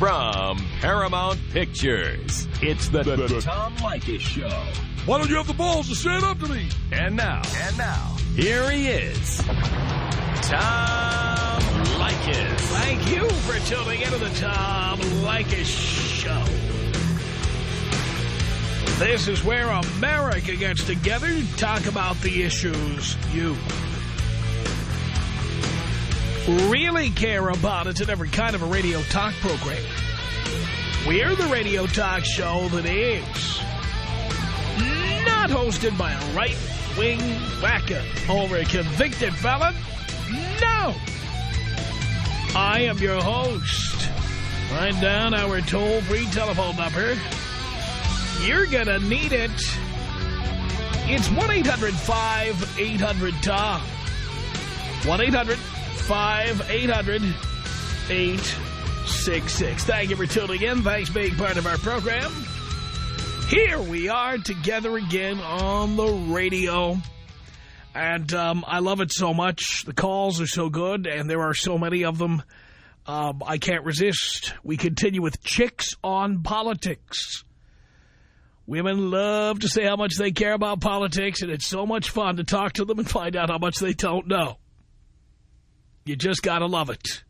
From Paramount Pictures, it's the, the, the Tom Leykis Show. Why don't you have the balls to stand up to me? And now, and now, here he is, Tom Leykis. Thank you for tuning into the Tom Leykis Show. This is where America gets together to talk about the issues you really care about. It's in every kind of a radio talk program. We're the radio talk show that is not hosted by a right-wing whacker or a convicted felon. No! I am your host. Write down our toll-free telephone number. You're gonna need it. It's 1-800-5800-TOM. 1-800-5800-866. Thank you for tuning in. Thanks for being part of our program. Here we are together again on the radio. And um, I love it so much. The calls are so good, and there are so many of them. Um, I can't resist. We continue with Chicks on Politics. Women love to say how much they care about politics, and it's so much fun to talk to them and find out how much they don't know. You just gotta love it.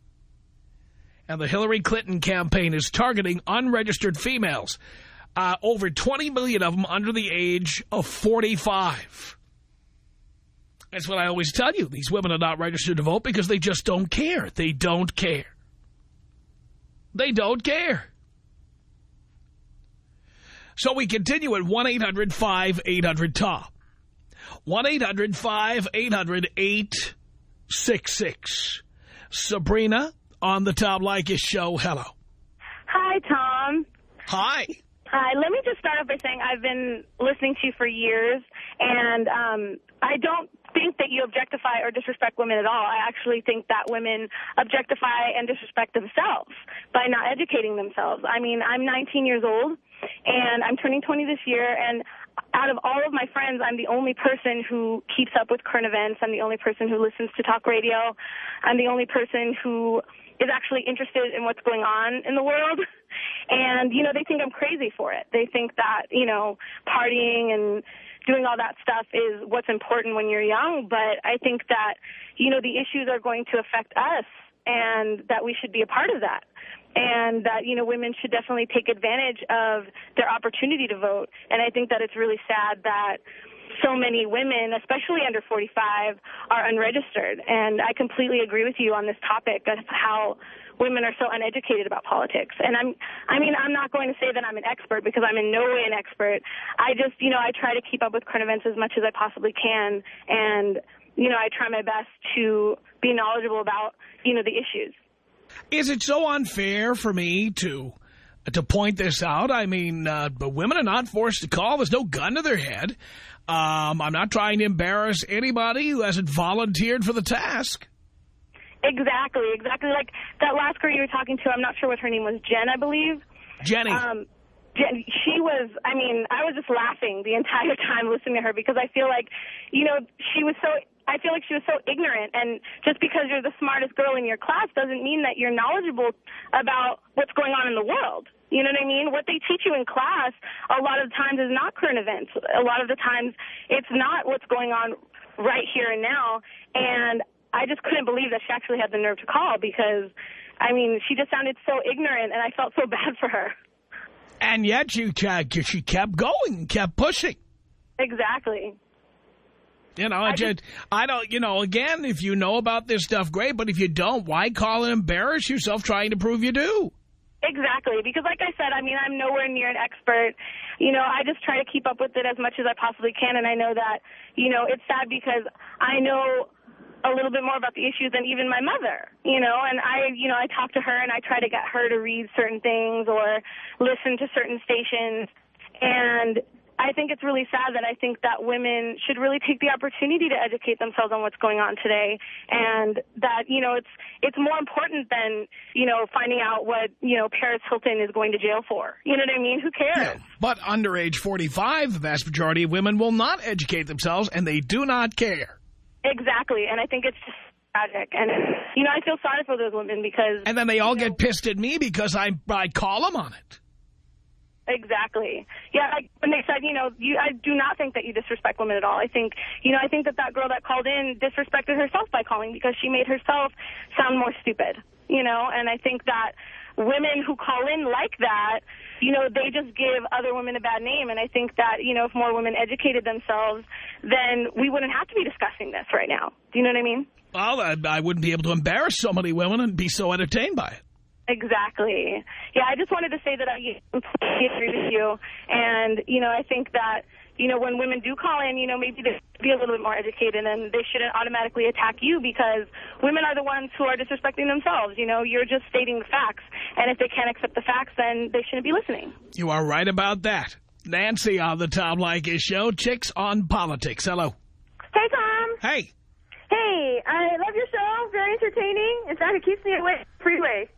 And the Hillary Clinton campaign is targeting unregistered females. Uh, over 20 million of them under the age of 45. That's what I always tell you. These women are not registered to vote because they just don't care. They don't care. They don't care. So we continue at 1-800-5800-TOM. 1-800-5800-866. Sabrina on the Tom Leykis show. Hello. Hi, Tom. Hi. Hi. Let me just start off by saying I've been listening to you for years, and um, I don't think that you objectify or disrespect women at all. I actually think that women objectify and disrespect themselves by not educating themselves. I mean, I'm 19 years old, and I'm turning 20 this year, and out of all of my friends, I'm the only person who keeps up with current events. I'm the only person who listens to talk radio. I'm the only person who is actually interested in what's going on in the world. And, you know, they think I'm crazy for it. They think that, you know, partying and doing all that stuff is what's important when you're young. But I think that, you know, the issues are going to affect us and that we should be a part of that and that you know women should definitely take advantage of their opportunity to vote. And i think that it's really sad that so many women especially under 45 are unregistered. And i completely agree with you on this topic of how women are so uneducated about politics. And i'm i mean i'm not going to say that i'm an expert because i'm in no way an expert. I just you know i try to keep up with current events as much as i possibly can. And you know i try my best to be knowledgeable about you know the issues is it so unfair for me to to point this out? I mean, uh, but women are not forced to call. There's no gun to their head. Um, I'm not trying to embarrass anybody who hasn't volunteered for the task. Exactly, exactly. Like that last girl you were talking to, I'm not sure what her name was, Jen, I believe. Jenny. Um, Jen, she was, I mean, I was just laughing the entire time listening to her because I feel like, you know, she was so I feel like she was so ignorant. And just because you're the smartest girl in your class doesn't mean that you're knowledgeable about what's going on in the world. You know what I mean? What they teach you in class a lot of times is not current events. A lot of the times it's not what's going on right here and now. And I just couldn't believe that she actually had the nerve to call because, I mean, she just sounded so ignorant and I felt so bad for her. And yet she, uh, she kept going, kept pushing. Exactly. You know, I, just, I don't, you know, again, if you know about this stuff, great. But if you don't, why call and embarrass yourself trying to prove you do? Exactly. Because like I said, I mean, I'm nowhere near an expert. You know, I just try to keep up with it as much as I possibly can. And I know that, you know, it's sad because I know a little bit more about the issues than even my mother, you know, and I, you know, I talk to her and I try to get her to read certain things or listen to certain stations. And I think it's really sad that I think that women should really take the opportunity to educate themselves on what's going on today, and that you know it's it's more important than you know finding out what you know Paris Hilton is going to jail for. You know what I mean? Who cares? Yeah, but under age 45, the vast majority of women will not educate themselves, and they do not care. Exactly, and I think it's just tragic. And, you know, I feel sorry for those women because... And then they all you know, get pissed at me because I, I call them on it. Exactly. Yeah, like when they said, you know, you, I do not think that you disrespect women at all. I think, you know, I think that that girl that called in disrespected herself by calling because she made herself sound more stupid, you know, and I think that women who call in like that, you know, they just give other women a bad name. And I think that, you know, if more women educated themselves, then we wouldn't have to be discussing this right now. Do you know what I mean? Well, I, I wouldn't be able to embarrass so many women and be so entertained by it. Exactly. Yeah, I just wanted to say that I completely agree with you. And, you know, I think that, you know, when women do call in, you know, maybe they should be a little bit more educated and they shouldn't automatically attack you because women are the ones who are disrespecting themselves. You know, you're just stating the facts. And if they can't accept the facts, then they shouldn't be listening. You are right about that. Nancy on the Tom Leykis show, Chicks on Politics. Hello. Hey, Tom. Hey. Hey, I love your show. Very entertaining. In fact, it keeps me away freeway.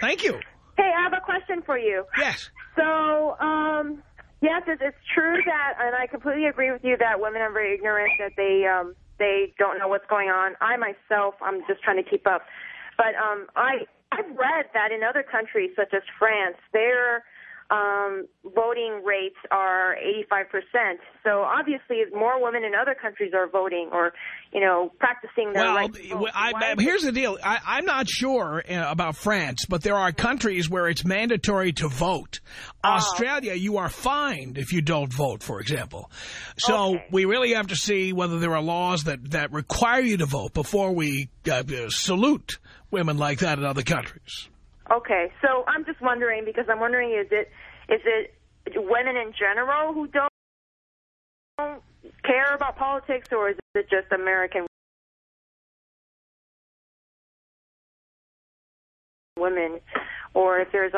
Thank you. Hey, I have a question for you. Yes. So, um, yes, it's, it's true that, and I completely agree with you that women are very ignorant, that they um, they don't know what's going on. I myself, I'm just trying to keep up. But um, I I've read that in other countries such as France, they're um, voting rates are 85%. So obviously more women in other countries are voting or, you know, practicing their well, right to vote. I, I, here's the deal. I, I'm not sure uh, about France, but there are countries where it's mandatory to vote. Oh. Australia, you are fined if you don't vote, for example. So Okay. we really have to see whether there are laws that, that require you to vote before we uh, salute women like that in other countries. Okay, so I'm just wondering because I'm wondering is it is it women in general who don't, don't care about politics or is it just American women? Or if there's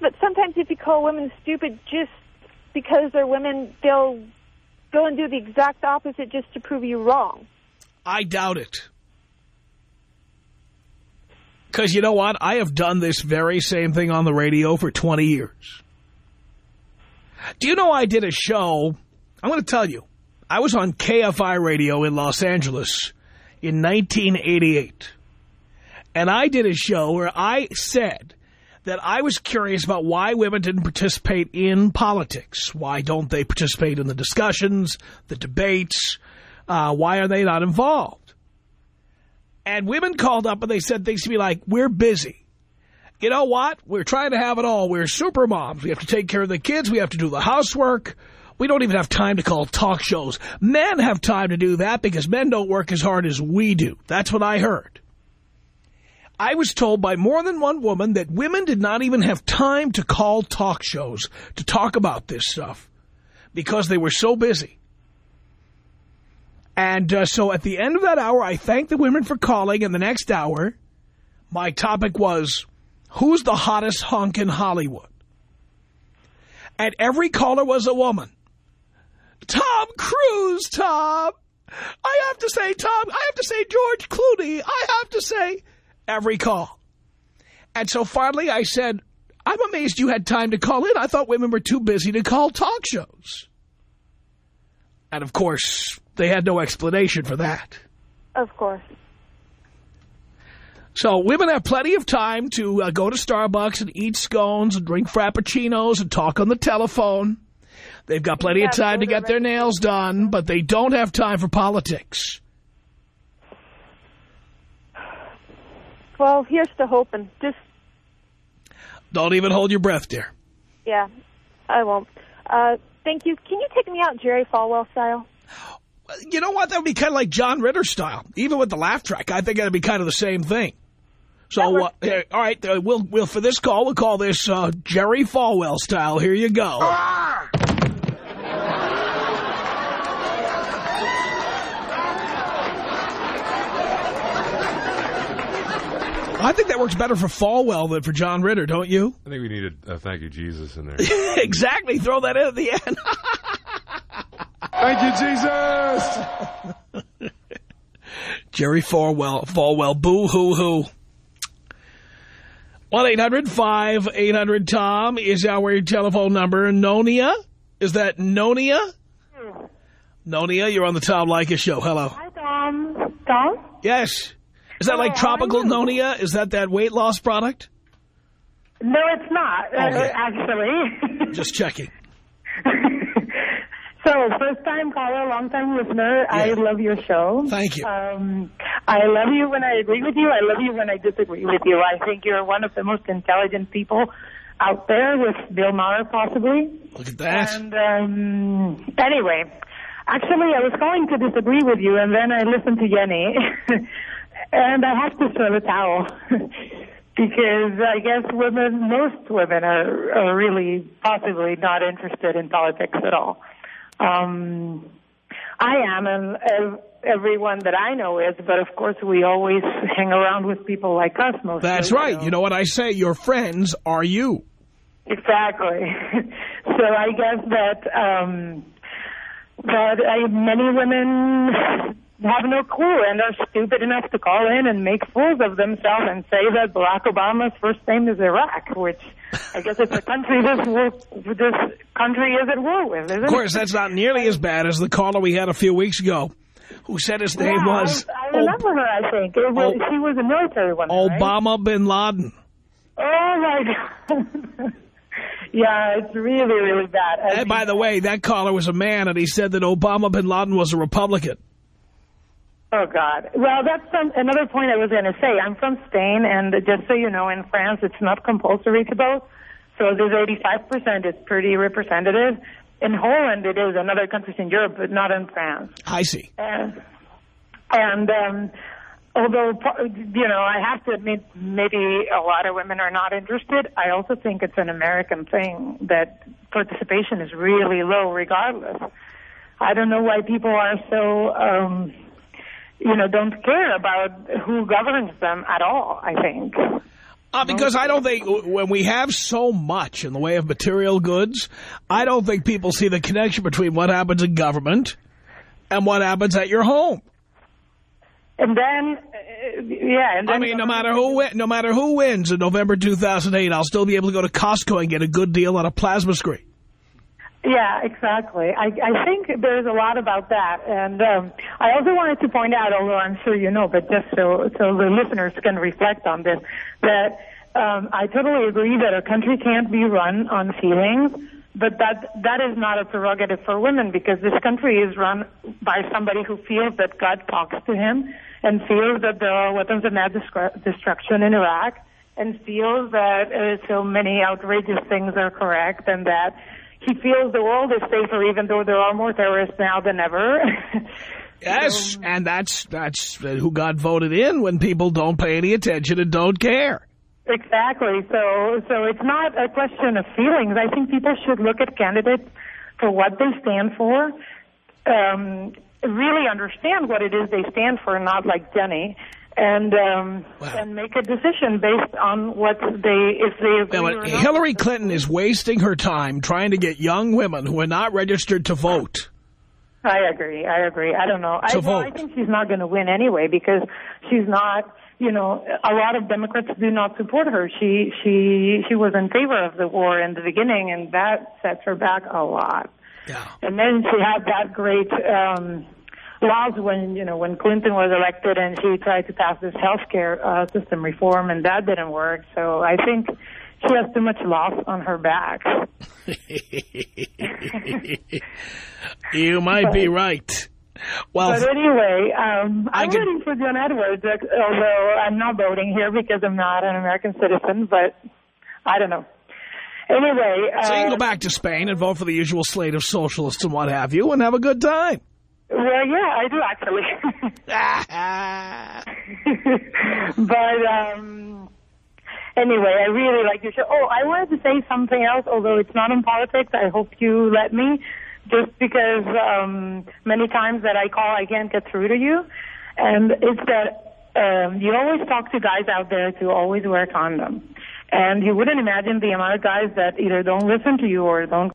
but sometimes if you call women stupid just because they're women, they'll go and do the exact opposite just to prove you wrong. I doubt it. Because you know what? I have done this very same thing on the radio for 20 years. Do you know I did a show? I'm going to tell you. I was on KFI radio in Los Angeles in 1988. And I did a show where I said that I was curious about why women didn't participate in politics. Why don't they participate in the discussions, the debates? Uh, why are they not involved? And women called up and they said things to me like, we're busy. You know what? We're trying to have it all. We're super moms. We have to take care of the kids. We have to do the housework. We don't even have time to call talk shows. Men have time to do that because men don't work as hard as we do. That's what I heard. I was told by more than one woman that women did not even have time to call talk shows to talk about this stuff because they were so busy. And uh, so at the end of that hour, I thanked the women for calling, and the next hour, my topic was, who's the hottest hunk in Hollywood? And every caller was a woman. Tom Cruise, Tom. I have to say, Tom, I have to say George Clooney. I have to say every call. And so finally I said, I'm amazed you had time to call in. I thought women were too busy to call talk shows. And of course, they had no explanation for that. Of course. So women have plenty of time to uh, go to Starbucks and eat scones and drink frappuccinos and talk on the telephone. They've got plenty Yeah, of time to get their nails done, but they don't have time for politics. Well, here's to hoping. Just, Don't even hold your breath, dear. yeah, I won't. Uh, thank you. Can you take me out Jerry Falwell style? You know what? That would be kind of like John Ritter style. Even with the laugh track, I think it would be kind of the same thing. So, uh, here- all right, uh, we'll, we'll for this call, we'll call this uh, Jerry Falwell style. Here you go. I think that works better for Falwell than for John Ritter, don't you? I think we need a, a thank you, Jesus, in there. exactly. Throw that in at the end. thank you, Jesus! Jerry Falwell, Falwell, boo hoo hoo. 1-800-5800-TOM is our telephone number. Nonia? Is that Nonia? Hmm. Nonia, you're on the Tom Leykis show. Hello. Hi, Tom. Tom? Yes. Is that like tropical are you? Nonia? Is that that weight loss product? No, it's not, uh, Okay. actually. Just checking. so, first time caller, long time listener. I love your show. Thank you. Um, I love you when I agree with you. I love you when I disagree with you. I think you're one of the most intelligent people out there, with Bill Maher possibly. Look at that. And um, anyway, actually, I was going to disagree with you, and then I listened to Jenny, and I have to throw the towel because I guess women, most women, are, are really possibly not interested in politics at all. Um, I am, and ev- everyone that I know is, but of course, we always hang around with people like us. Most That's right. You know what I say? Your friends are you. Exactly. so I guess that um, that I, many women have no clue and are stupid enough to call in and make fools of themselves and say that Barack Obama's first name is Iraq, which I guess it's a country this war, this country is at war with, isn't it? Of course, it? that's not nearly as bad as the caller we had a few weeks ago who said his name Yeah, was I, I remember her. I think it was, she was a military one. right? Obama bin Laden. Oh my God. yeah, it's really, really bad. I And by the way, that caller was a man, and he said that Obama bin Laden was a Republican. Oh God! Well, that's some, another point I was going to say. I'm from Spain, and just so you know, in France it's not compulsory to vote, so this 85 percent is pretty representative. In Holland, it is. In other countries in Europe, but not in France. I see. And and um, although you know, I have to admit, maybe a lot of women are not interested. I also think it's an American thing that participation is really low, regardless. I don't know why people are so. Um, you know, don't care about who governs them at all, I think. Uh, because I don't think when we have so much in the way of material goods, I don't think people see the connection between what happens in government and what happens at your home. And then, uh, yeah. And then I mean, no matter who no matter who wins in November 2008, I'll still be able to go to Costco and get a good deal on a plasma screen. Yeah, exactly. I, I think there's a lot about that. And um, I also wanted to point out, although I'm sure you know, but just so, so the listeners can reflect on this, that um, I totally agree that a country can't be run on feelings, but that that is not a prerogative for women because this country is run by somebody who feels that God talks to him and feels that there are weapons of mass destru- destruction in Iraq and feels that uh, so many outrageous things are correct and that he feels the world is safer even though there are more terrorists now than ever. Yes, and that's that's who got voted in when people don't pay any attention and don't care. exactly. So so it's not a question of feelings. I think people should look at candidates for what they stand for. Um, really understand what it is they stand for, not like Jenny. And um, Wow. and make a decision based on what they if they agree Now, or not. Hillary Clinton is wasting her time trying to get young women who are not registered to vote. I agree. I agree. I don't know. I, To I vote. think she's not going to win anyway because she's not. You know, a lot of Democrats do not support her. She she she was in favor of the war in the beginning, and that sets her back a lot. Yeah. And then she had that great um, laws when you know when Clinton was elected, and she tried to pass this health care uh, system reform, and that didn't work. So I think she has too much loss on her back. you might be right. Well, But anyway, um, I'm voting for John Edwards, uh, although I'm not voting here because I'm not an American citizen, but I don't know. Anyway, uh, so you can go back to Spain and vote for the usual slate of socialists and what have you and have a good time. Well, yeah, I do actually. but um, anyway, I really like your show. Oh, I wanted to say something else, although it's not in politics. I hope you let me, just because um, many times that I call, I can't get through to you, and it's that um, you always talk to guys out there to always wear a condom. And you wouldn't imagine the amount of guys that either don't listen to you or don't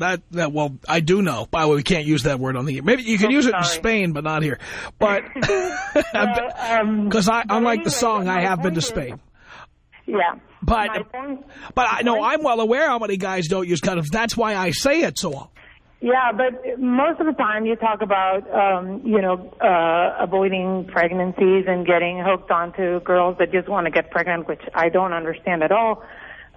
That, that well, I do know. By the way, we can't use that word on the air. Maybe you can Oh, use it in. Spain, but not here. But um, because I, but unlike the song, I have been to Spain. Yeah. But point- but I know I'm well aware how many guys don't use condoms. That's why I say it so often. Yeah, but most of the time you talk about, um, you know, uh, avoiding pregnancies and getting hooked onto girls that just want to get pregnant, which I don't understand at all.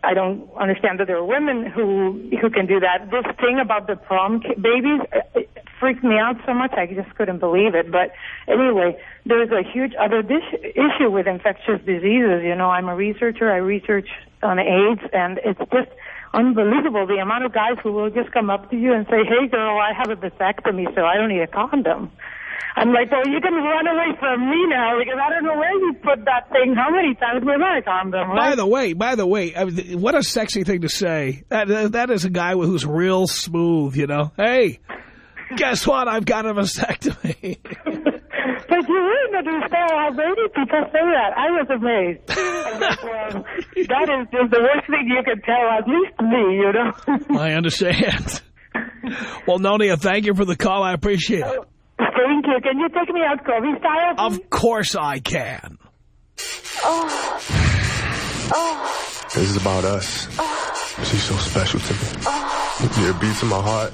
I don't understand that there are women who who can do that. This thing about the prom babies uh, it freaked me out so much I just couldn't believe it. But anyway, there's a huge other dis- issue with infectious diseases. You know, I'm a researcher. I research on AIDS, and it's just unbelievable the amount of guys who will just come up to you and say, "Hey, girl, I have a vasectomy, so I don't need a condom." I'm like, well, you can run away from me now because I don't know where you put that thing. How many times without a condom? By Right? the way, by the way, I mean, what a sexy thing to say. That uh, that is a guy who's real smooth, you know. Hey, guess what? I've got a vasectomy. But you wouldn't understand how many people say that. I was amazed. I'm like, well, that is just the worst thing you can tell, at least me, you know. I understand. Well, Nonia, thank you for the call. I appreciate it. Thank you. Can you take me out Kobe style? please? Of course I can. oh, oh. This is about us. Oh. She's so special to me. Oh. Yeah, it beats in my heart.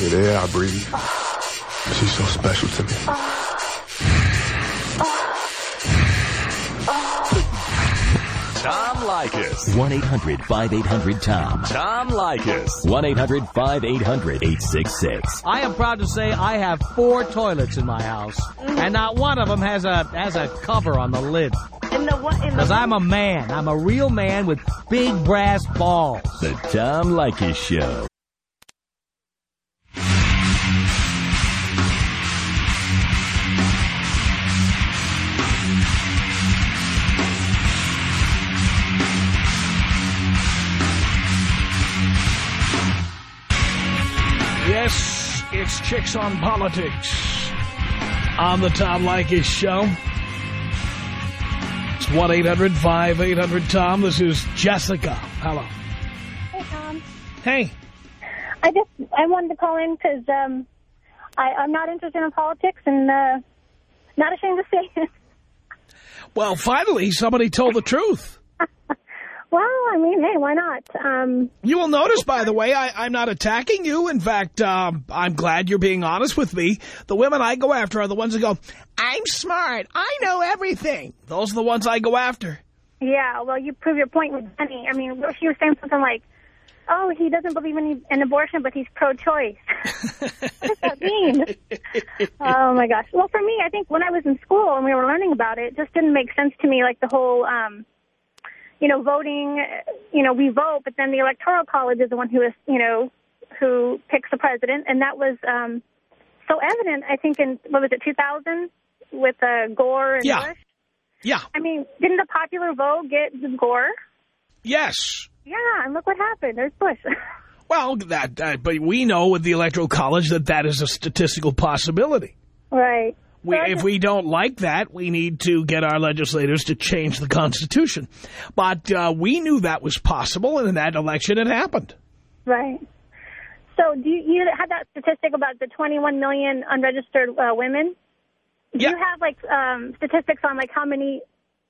Yeah, the air I breathe. She's so special to me. Tom Leykis. 1-800-5800-TOM. Tom Leykis. 1-800-5800-866. I am proud to say I have four toilets in my house, mm. and not one of them has a has a cover on the lid. In the what? In the Because I'm a man. I'm a real man with big brass balls. The Tom Leykis Show. Yes, it's Chicks on Politics on the Tom Leykis Show. It's 1-800-5800-TOM. This is Jessica. Hello. Hey, Tom. Hey. I just I wanted to call in because um, I, I'm not interested in politics and uh, not ashamed to say it. Well, finally, somebody told the truth. Well, I mean, hey, why not? Um, You will notice, by the way, I, I'm not attacking you. In fact, um, I'm glad you're being honest with me. The women I go after are the ones that go, I'm smart. I know everything. Those are the ones I go after. yeah, well, you prove your point with Benny. I mean, she was saying something like, oh, he doesn't believe in, in abortion, but he's pro-choice. what does that mean? oh, my gosh. Well, for me, I think when I was in school and we were learning about it, it just didn't make sense to me, like the whole, um, you know, voting, uh, you know, we vote, but then the Electoral College is the one who is, you know, who picks the president. And that was um, so evident, I think, in, what was it, 2000 with uh, Gore and Yeah. Bush? Yeah. I mean, didn't the popular vote get Gore? Yes. Yeah, and look what happened. There's Bush. Well, that, that, but we know with the Electoral College that that is a statistical possibility. right. We, if we don't like that, we need to get our legislators to change the Constitution. But uh, we knew that was possible, and in that election it happened. Right. So do you, you had that statistic about the 21 million unregistered uh, women? Do Yeah. you have like um, statistics on like how many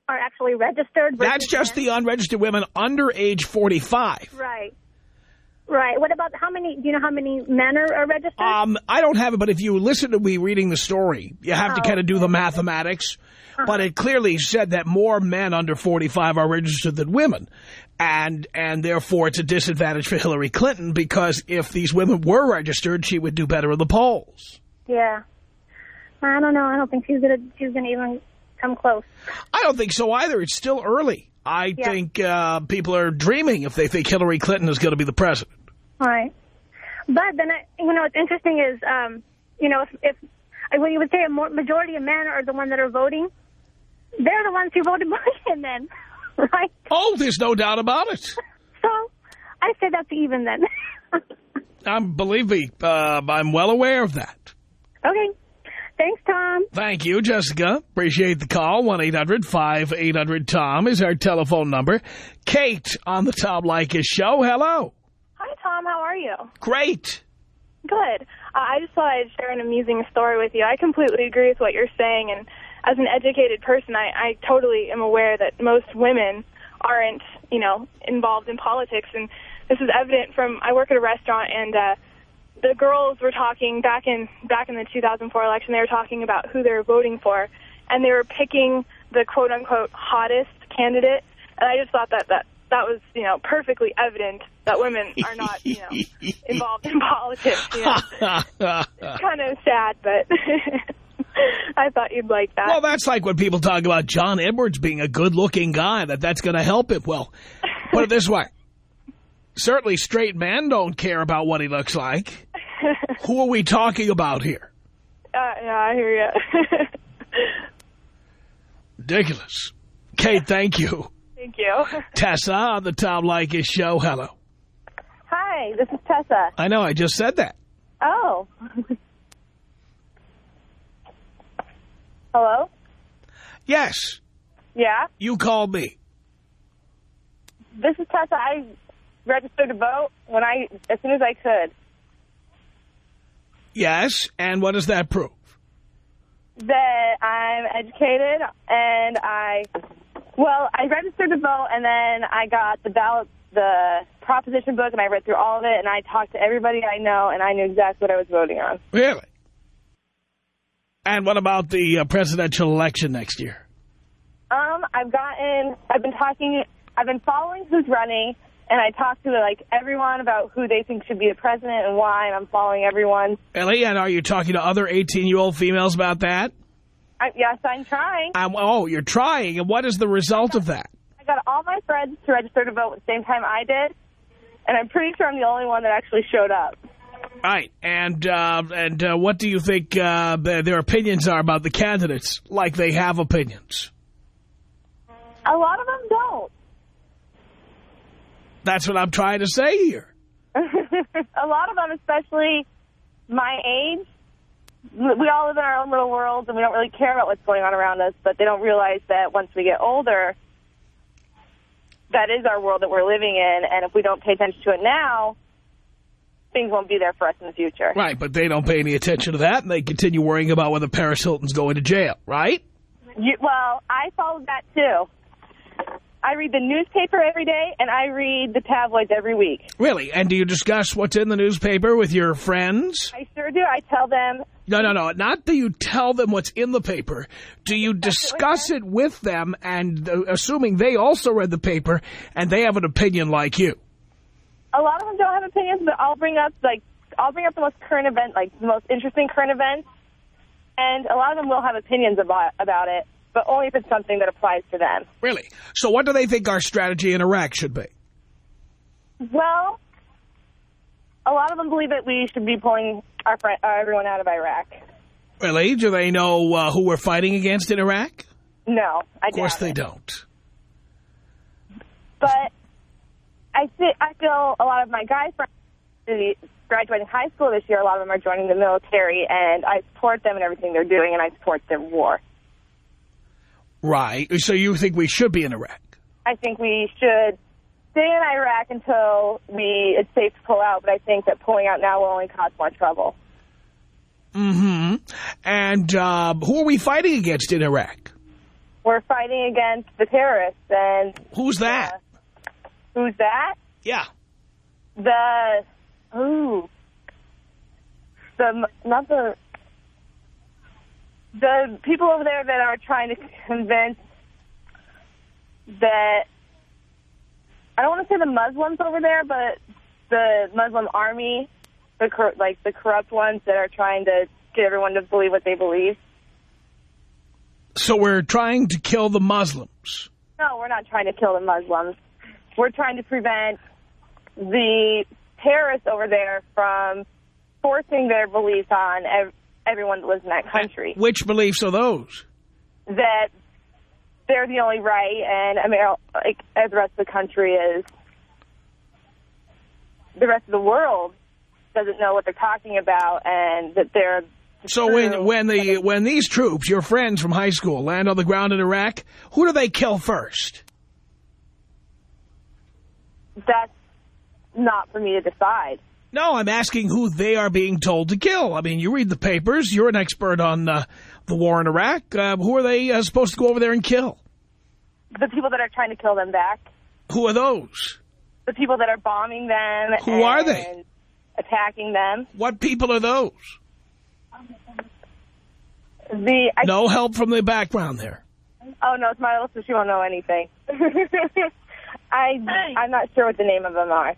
are actually registered? That's just men? the unregistered women under age 45. Right. Right. What about how many? Do you know how many men are, are registered? Um, I don't have it, but if you listen to me reading the story, you have to Oh, kind of do the mathematics. But it clearly said that more men under 45 are registered than women. And and therefore it's a disadvantage for Hillary Clinton because if these women were registered, she would do better in the polls. yeah. I don't know. I don't think she's gonna she's gonna even come close. I don't think so either. It's still early. I Yeah. think uh, people are dreaming if they think Hillary Clinton is going to be the president. Right. But then, I, you know, what's interesting is, um, you know, if, if I you would say a more, majority of men are the ones that are voting, they're the ones who voted Biden then, right? Oh, there's no doubt about it. So I say that's even then. Um, believe me, uh, I'm well aware of that. okay. Thanks, Tom. Thank you, Jessica. Appreciate the call. 1-800-5800-TOM is our telephone number. Kate on the Tom Leykis show. Hello. Hi, Tom. How are you? Great. Good. Uh, I just thought I'd share an amusing story with you. I completely agree with what you're saying, and as an educated person, I, I totally am aware that most women aren't, you know, involved in politics. And this is evident from, I work at a restaurant and uh, the girls were talking back in, back in the 2004 election, they were talking about who they were voting for. And they were picking the quote unquote hottest candidate. And I just thought that that, that was, you know, perfectly evident that women are not, you know, involved in politics. You know. it's kind of sad, but I thought you'd like that. Well, that's like when people talk about John Edwards being a good-looking guy, that that's going to help him. Well, put it this way. Certainly straight men don't care about what he looks like. Who are we talking about here? Uh, yeah, I hear you. Ridiculous. Kate, thank you. Thank you. Tessa on the Tom Leykis show. Hello. Hi, this is Tessa. I know, I just said that. Oh. Hello? Yes, Yeah? you called me. This is Tessa. I registered to vote when I, as soon as I could. Yes, and what does that prove? That I'm educated and I, well, I registered to vote and then I got the ballot, the proposition book and I read through all of it and I talked to everybody I know and I knew exactly what I was voting on. Really? And what about the uh, presidential election next year? Um, I've gotten, I've been talking, I've been following who's running, and I talked to like everyone about who they think should be the president and why, and I'm following everyone. Ellie, and are you talking to other 18-year-old females about that? I, yes, I'm trying. Um, oh, you're trying, and what is the result of that? I got all my friends to register to vote at the same time I did, and I'm pretty sure I'm the only one that actually showed up. Right, and uh, and uh, what do you think uh, their, their opinions are about the candidates, like they have opinions? A lot of them don't. That's what I'm trying to say here. a lot of them, especially my age, we all live in our own little worlds and we don't really care about what's going on around us, but they don't realize that once we get older, that is our world that we're living in, and if we don't pay attention to it now, things won't be there for us in the future. Right, but they don't pay any attention to that, and they continue worrying about whether Paris Hilton's going to jail, right? You, well, I followed that, too. I read the newspaper every day, and I read the tabloids every week. Really? And do you discuss what's in the newspaper with your friends? I sure do. I tell them, No, no, no. Not do you tell them what's in the paper. Do you discuss it with them, and uh, assuming they also read the paper, and they have an opinion like you? a lot of them don't have opinions, but I'll bring up, like, I'll bring up the most current event, like, the most interesting current events, and a lot of them will have opinions about, about it, but only if it's something that applies to them. Really? So what do they think our strategy in Iraq should be? Well, a lot of them believe that we should be pulling our friend, uh, everyone out of Iraq. Really? Do they know uh, who we're fighting against in Iraq? No, I Of course they it. don't. But I thi- I feel a lot of my guy friends graduating high school this year, a lot of them are joining the military, and I support them in everything they're doing, and I support their war. Right. So you think we should be in Iraq? I think we should stay in Iraq until we it's safe to pull out, but I think that pulling out now will only cause more trouble. Mm-hmm. And uh, who are we fighting against in Iraq? We're fighting against the terrorists, and Who's that? who's that? Yeah. The ooh, the not the the people over there that are trying to convince that I don't want to say the Muslims over there, but the Muslim army, the cor- like the corrupt ones that are trying to get everyone to believe what they believe. So we're trying to kill the Muslims. No, we're not trying to kill the Muslims. We're trying to prevent the terrorists over there from forcing their beliefs on everyone that lives in that country. Which beliefs are those? That they're the only right, and America, like, as the rest of the country is, the rest of the world doesn't know what they're talking about, and that they're So when when the when these troops, your friends from high school, land on the ground in Iraq, who do they kill first? that's not for me to decide. No, I'm asking who they are being told to kill. I mean, you read the papers. You're an expert on uh, the war in Iraq. Uh, who are they uh, supposed to go over there and kill? The people that are trying to kill them back. Who are those? The people that are bombing them. Who are they? Attacking them. What people are those? The I, No help from the background there. Oh no, it's my little sister. She won't know anything. I I'm not sure what the name of them are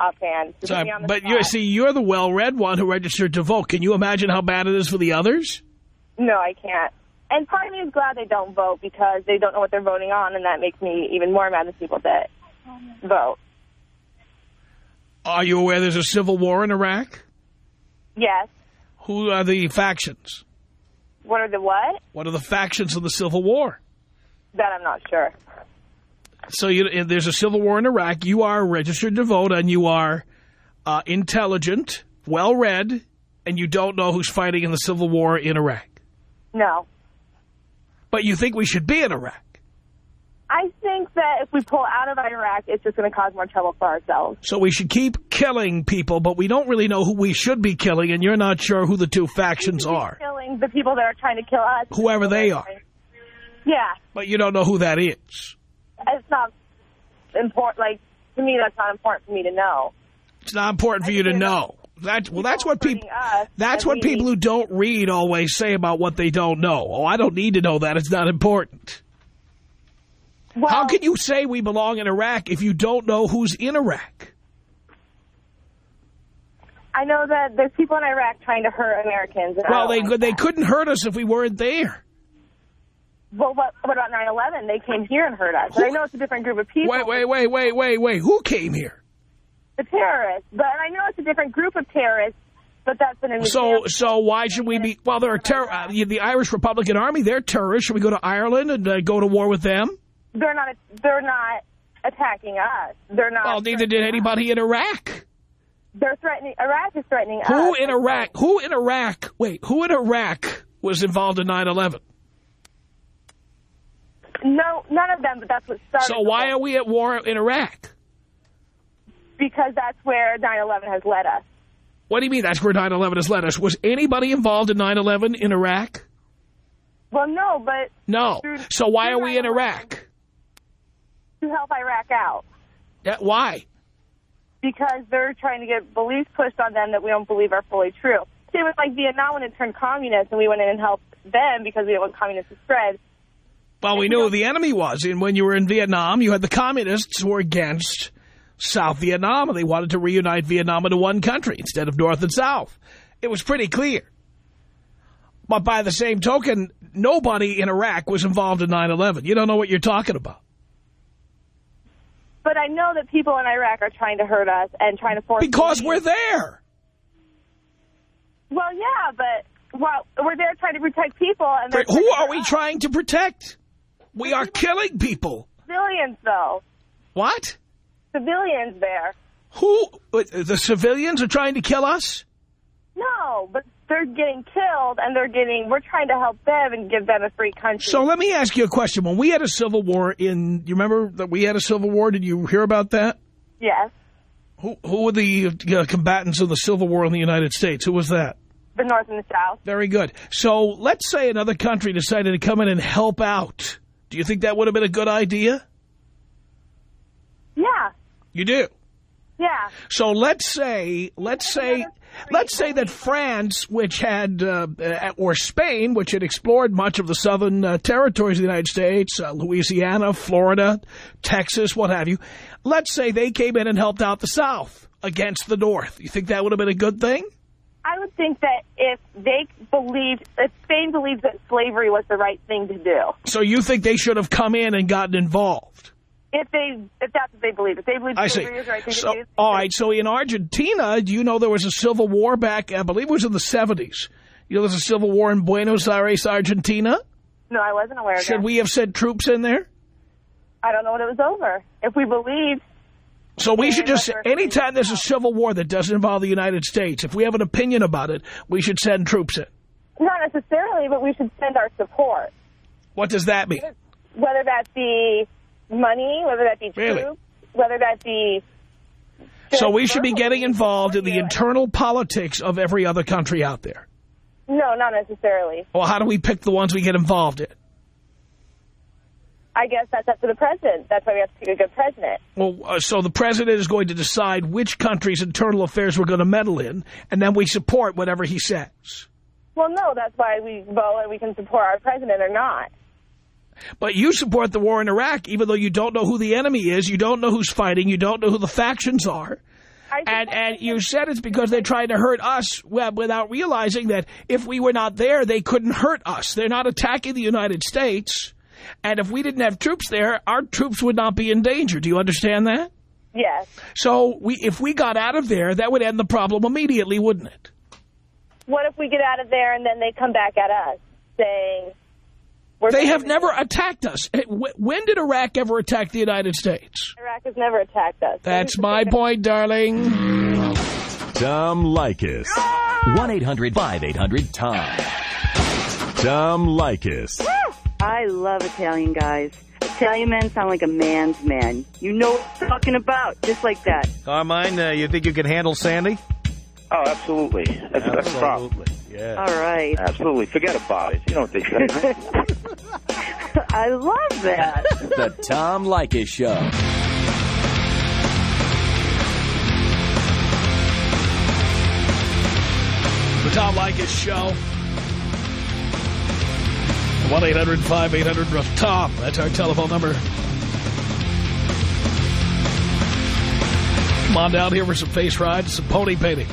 offhand. So, Put me on the but you see, you're the well-read one who registered to vote. Can you imagine how bad it is for the others? No, I can't. And part of me is glad they don't vote because they don't know what they're voting on, and that makes me even more mad at people that vote. Are you aware there's a civil war in Iraq? Yes. Who are the factions? What are the what? What are the factions of the civil war? That I'm not sure. So you, there's a civil war in Iraq. You are registered to vote, and you are uh, intelligent, well-read, and you don't know who's fighting in the civil war in Iraq. No. But you think we should be in Iraq. I think that if we pull out of Iraq, it's just going to cause more trouble for ourselves. So we should keep killing people, but we don't really know who we should be killing, and you're not sure who the two factions are, Killing the people that are trying to kill us. whoever they are. Yeah. But you don't know who that is. It's not important. Like, to me, that's not important for me to know. It's not important for you to know. That, well, that's what people. That's what people who don't read always say about what they don't know. Oh, I don't need to know that. It's not important. How can you say we belong in Iraq if you don't know who's in Iraq? I know that there's people in Iraq trying to hurt Americans. Well, they like they that. couldn't hurt us if we weren't there. Well, what, what about 9/11? They came here and hurt us. And I know it's a different group of people. Wait, wait, wait, wait, wait, wait. Who came here? The terrorists. But I know it's a different group of terrorists. But that's an So, so why should we be? Well, there are terror. Uh, the Irish Republican Army. They're terrorists. Should we go to Ireland and uh, go to war with them? they're not. They're not attacking us. They're not. Well, neither did anybody in Iraq. They're threatening. Iraq is threatening Who us. in Iraq? Who in Iraq? Wait, who in Iraq was involved in 9/11? No, none of them. But that's what started. So why are we at war in Iraq? Because that's where 9/11 has led us. What do you mean that's where 9/11 has led us? Was anybody involved in 9/11 in Iraq? Well, no, but No. Through- So why are we in Iraq? to help Iraq out. Yeah, why? because they're trying to get beliefs pushed on them that we don't believe are fully true. Same with like Vietnam when it turned communist and we went in and helped them because we didn't want communists to spread. Well, we knew who the enemy was. And when you were in Vietnam, you had the communists who were against South Vietnam, and they wanted to reunite Vietnam into one country instead of North and South. It was pretty clear. But by the same token, nobody in Iraq was involved in 9-11. You don't know what you're talking about. But I know that people in Iraq are trying to hurt us and trying to force... Because we're there. Well, yeah, but well, we're there trying to protect people. and Who are we trying to protect? We are killing people. Civilians, though. What? Civilians there. Who? uh, The civilians are trying to kill us? No, but they're getting killed and they're getting... We're trying to help them and give them a free country. So let me ask you a question. When we had a civil war in, you remember that we had a civil war? Did you hear about that? Yes, Who, who were the uh, combatants of the Civil War in the United States? Who was that? the North and the South. Very good. So let's say another country decided to come in and help out. Do you think that would have been a good idea? Yeah, You do. yeah. So let's say, let's say, let's say that France, which had, uh, or Spain, which had explored much of the southern uh, territories of the United States, uh, Louisiana, Florida, Texas, what have you, let's say they came in and helped out the South against the North. You think that would have been a good thing? I would think that if they believed, if Spain believed that slavery was the right thing to do, So you think they should have come in and gotten involved? if they, if that's what they believe, if they believe I see. slavery was the right thing So, to do, all right, so in Argentina, do you know there was a civil war back, I believe it was in the 70s. You know there's a civil war in Buenos Aires, Argentina? no, I wasn't aware of that. Should that. we have sent troops in there? I don't know what it was over. If we believed, So we should just, anytime there's a civil war that doesn't involve the United States, if we have an opinion about it, we should send troops in. not necessarily, but we should send our support, What does that mean? whether that be money, whether that be Really? troops, whether that be. So we should be getting involved in the internal politics of every other country out there. No, not necessarily. Well, how do we pick the ones we get involved in? I guess that's up to the president. That's why we have to pick a good president. Well, uh, so the president is going to decide which country's internal affairs we're going to meddle in, and then we support whatever he says. Well, no, that's why we vote and we can support our president or not. But you support the war in Iraq, even though you don't know who the enemy is, you don't know who's fighting, you don't know who the factions are. And and you said it's because they're trying to hurt us well, without realizing that if we were not there, they couldn't hurt us. They're not attacking the United States. And if we didn't have troops there, our troops would not be in danger. Do you understand that? Yes. So we, if we got out of there, that would end the problem immediately, wouldn't it? What if we get out of there and then they come back at us saying... We're they have never attacked us. When did Iraq ever attack the United States? Iraq has never attacked us. That's my point, darling. Tom Leykis. 1-800-5800-TOM. Tom Leykis. I love Italian guys. Italian men sound like a man's man. You know what I'm talking about, just like that. Carmine, uh, you think you can handle Sandy? Oh, absolutely. That's, that's the problem. Yeah. All right. Absolutely. Forget about it. You know what they say, right? I love that. The Tom Leykis Show. The Tom Leykis Show. 1-800-5800-TOM. That's our telephone number. Come on down here for some face rides, some pony painting.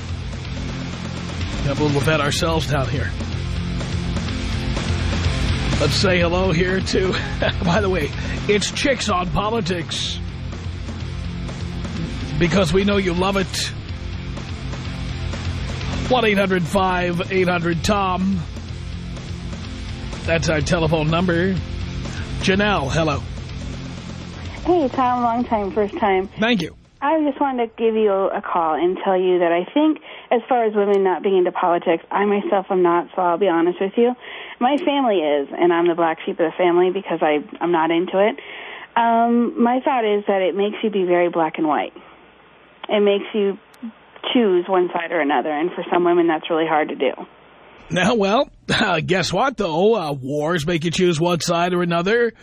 Have a little event ourselves down here. Let's say hello here to, by the way, it's Chicks on Politics. Because we know you love it. 1-800-5800-TOM. That's our telephone number. Janelle, hello. Hey, Tom, long time, first time. Thank you. I just wanted to give you a call and tell you that I think, as far as women not being into politics, I myself am not, so I'll be honest with you. My family is, and I'm the black sheep of the family because I, I'm not into it. Um, my thought is that it makes you be very black and white. It makes you choose one side or another, and for some women that's really hard to do. Now, well, uh, guess what, though? Uh, wars make you choose one side or another.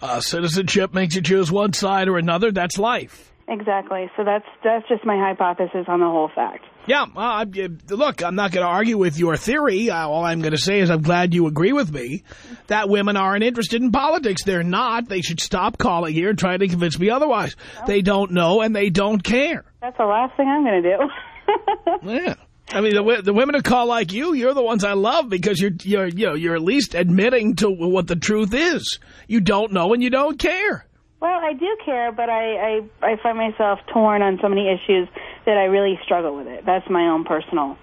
Uh, citizenship makes you choose one side or another. That's life. Exactly. So that's that's just my hypothesis on the whole fact. Yeah, uh, look, I'm not going to argue with your theory. Uh, all I'm going to say is I'm glad you agree with me that women aren't interested in politics. They're not. They should stop calling here and trying to convince me otherwise. They don't know and they don't care. That's the last thing I'm going to do. yeah. I mean, the, the women who call like you, you're the ones I love because you're, you're, you know, you're at least admitting to what the truth is. You don't know and you don't care. Well, I do care, but I, I, I find myself torn on so many issues that I really struggle with it. That's my own personal,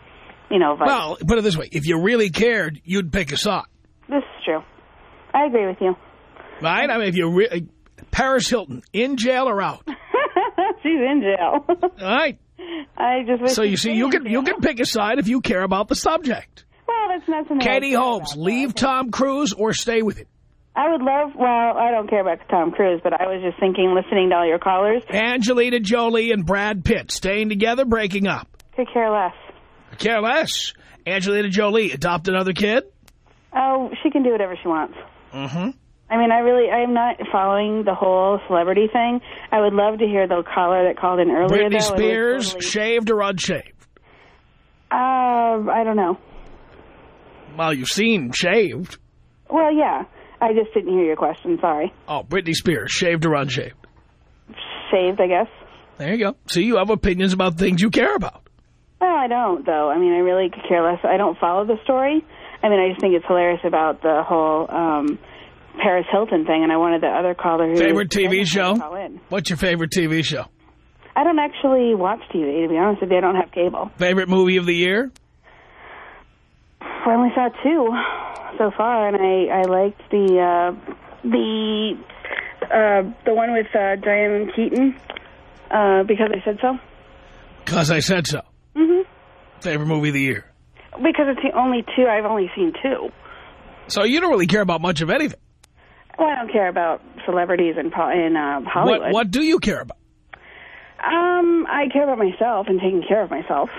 you know, vice. Well, put it this way. If you really cared, you'd pick a side. This is true. I agree with you. Right? I mean, if you really... Paris Hilton, in jail or out? She's in jail. All right. I just so you see, you can you can pick a side if you care about the subject. Well, that's not something. Katie Holmes, leave Tom Cruise or stay with him. I would love. Well, I don't care about Tom Cruise, but I was just thinking, listening to all your callers. Angelina Jolie and Brad Pitt staying together, breaking up. Could care less. Care less. Angelina Jolie adopt another kid. Oh, she can do whatever she wants. Mm-hmm. I mean, I really, I'm not following the whole celebrity thing. I would love to hear the caller that called in earlier. Britney though, Spears, totally... shaved or unshaved? Uh, I don't know. Well, you've seen shaved. Well, yeah. I just didn't hear your question. Sorry. Oh, Britney Spears, shaved or unshaved? Shaved, I guess. There you go. See, you have opinions about things you care about. Well, I don't, though. I mean, I really could care less. I don't follow the story. I mean, I just think it's hilarious about the whole um, Paris Hilton thing, and I wanted the other caller who... Favorite TV show? What's your favorite TV show? I don't actually watch TV, to be honest with you. I don't have cable. Favorite movie of the year? I only saw two so far, and I, I liked the uh, the uh, the one with uh, Diane Keaton, uh, Because I Said So. Because I Said So. Mm-hmm. Favorite movie of the year? Because it's the only two. I've only seen two. So you don't really care about much of anything. Well, I don't care about celebrities in, in uh, Hollywood. What, what do you care about? Um, I care about myself and taking care of myself.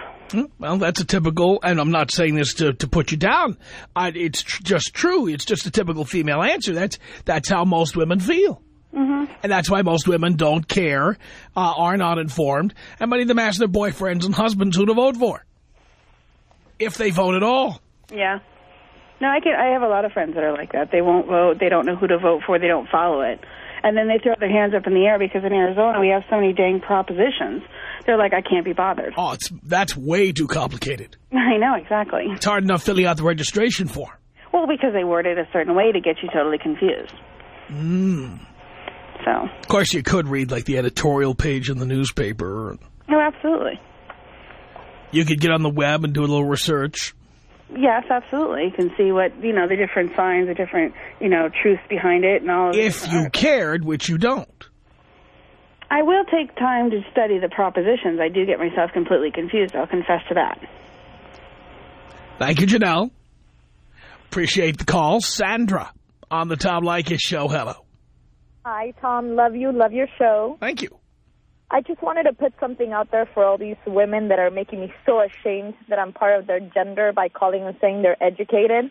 Well, that's a typical, and I'm not saying this to, to put you down. I, it's tr just true. It's just a typical female answer. That's that's how most women feel. Mm-hmm. And that's why most women don't care, uh, are not informed, and many of them ask their boyfriends and husbands who to vote for. If they vote at all. Yeah. No, I can. I have a lot of friends that are like that. They won't vote. They don't know who to vote for. They don't follow it, and then they throw their hands up in the air because in Arizona we have so many dang propositions. They're like, I can't be bothered. Oh, it's that's way too complicated. I know exactly. It's hard enough filling out the registration form. Well, because they word it a certain way to get you totally confused. Mm. So. Of course, you could read like the editorial page in the newspaper. No, absolutely. You could get on the web and do a little research. Yes, absolutely. You can see what, you know, the different signs, the different, you know, truths behind it and all of If you cared, which you don't. I will take time to study the propositions. I do get myself completely confused. I'll confess to that. Thank you, Janelle. Appreciate the call. Sandra on the Tom Leykis show. Hello. Hi, Tom. Love you. Love your show. Thank you. I just wanted to put something out there for all these women that are making me so ashamed that I'm part of their gender by calling and saying they're educated.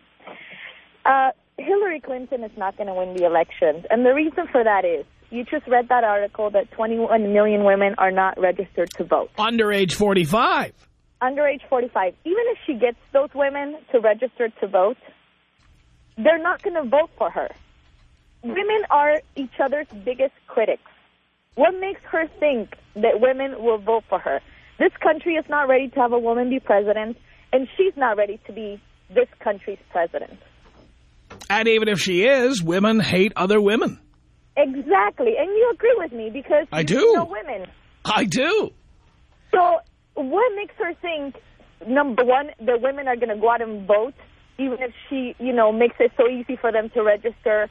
Uh, Hillary Clinton is not going to win the election. And the reason for that is you just read that article that 21 million women are not registered to vote. Under age 45. Under age 45. Even if she gets those women to register to vote, they're not going to vote for her. Women are each other's biggest critics. What makes her think that women will vote for her? This country is not ready to have a woman be president, and she's not ready to be this country's president. And even if she is, women hate other women. Exactly. And you agree with me because I do. know women. I do. So what makes her think, number one, that women are going to go out and vote, even if she, you know, makes it so easy for them to register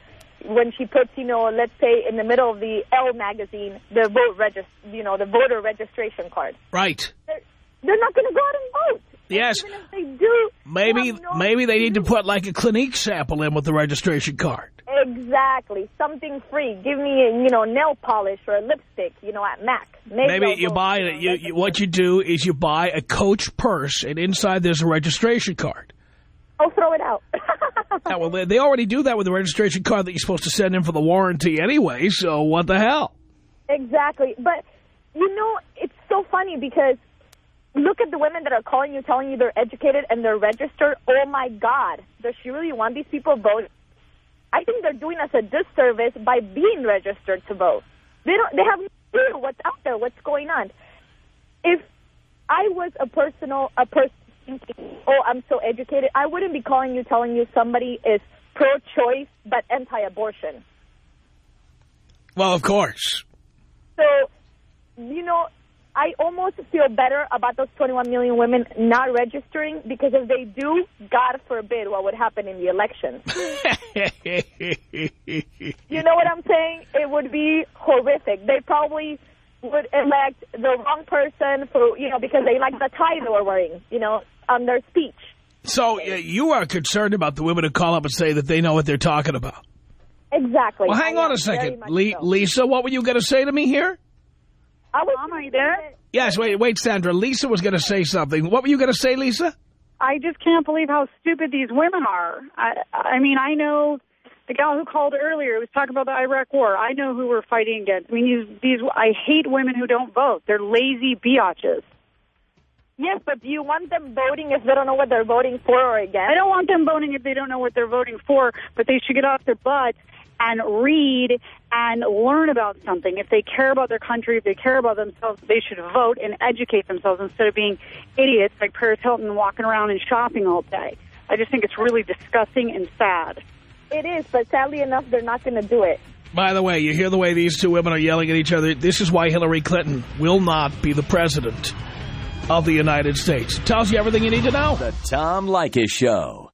when she puts, you know, let's say in the middle of the Elle magazine, the vote you know, the voter registration card. Right. They're, they're not going to go out and vote. Yes. Even if they do, Maybe maybe they need to put like a Clinique sample in with the registration card. exactly something free. Give me, you know, nail polish or a lipstick, you know, at Mac. Maybe, Maybe you buy it. You, you, what you do is you buy a Coach purse, and inside there's a registration card. I'll throw it out. Yeah, well, they, they already do that with the registration card that you're supposed to send in for the warranty anyway. So what the hell? Exactly. But, you know, it's so funny because look at the women that are calling you, telling you they're educated and they're registered. Oh, my God. Does she really want these people voting? I think they're doing us a disservice by being registered to vote. They don't. They have no clue what's out there, what's going on. If I was a personal, a person thinking, oh, I'm so educated, I wouldn't be calling you, telling you somebody is pro-choice but anti-abortion. Well, of course. So, you know, I almost feel better about those 21 million women not registering because if they do, God forbid what would happen in the election. you know what I'm saying? It would be horrific. They probably would elect the wrong person for, you know, because they like the tie they were wearing, you know, on their speech. So uh, you are concerned about the women who call up and say that they know what they're talking about. Exactly. Well, hang I on a second. Le so. Lisa, what were you going to say to me here? I was Mom, are you there? Yes, wait, wait, Sandra. Lisa was going to say something. What were you going to say, Lisa? I just can't believe how stupid these women are. I, I mean, I know the gal who called earlier was talking about the Iraq War. I know who we're fighting against. I mean, these, these I hate women who don't vote. They're lazy biatches. Yes, but do you want them voting if they don't know what they're voting for or against? I don't want them voting if they don't know what they're voting for, but they should get off their butts and read and learn about something. If they care about their country, if they care about themselves, they should vote and educate themselves instead of being idiots like Paris Hilton walking around and shopping all day. I just think it's really disgusting and sad. It is, but sadly enough, they're not going to do it. By the way, you hear the way these two women are yelling at each other. This is why Hillary Clinton will not be the president of the United States. Tells you everything you need to know. The Tom Leykis Show.